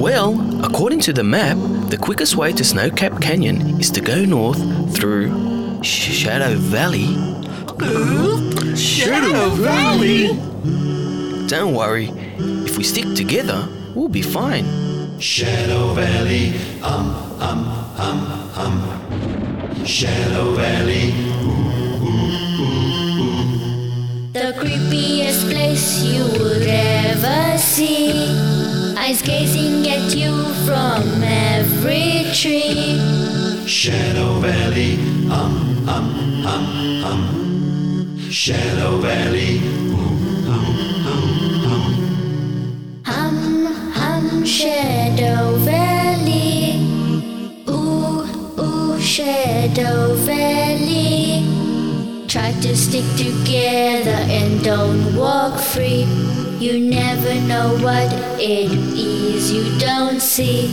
Well, according to the map, the quickest way to Snowcap Canyon is to go north through Shadow Valley. Shadow Valley? Don't worry, if we stick together, we'll be fine. Shadow Valley, um, um, um, um. Shadow Valley, The creepiest place you would ever see. Eyes gazing at you from every tree. Shadow Valley, um, um, um, um. Shadow Valley, Hum, hum, Shadow Valley. Ooh, ooh, Shadow Valley. To stick together and don't walk free. You never know what it is you don't see.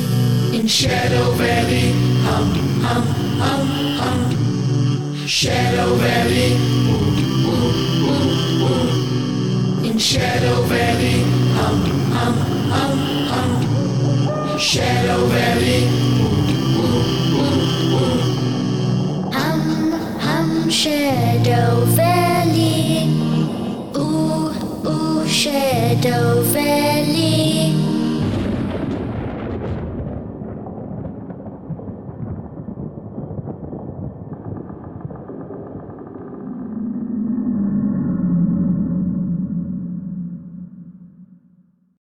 In Shadow Valley, hum, hum, hum, hum. Shadow Valley, ooh, ooh, ooh, ooh. In Shadow Valley, hum, hum, hum, hum. Shadow Valley, ooh, ooh, ooh, ooh. Shadow Valley. Ooh, ooh, Shadow Valley.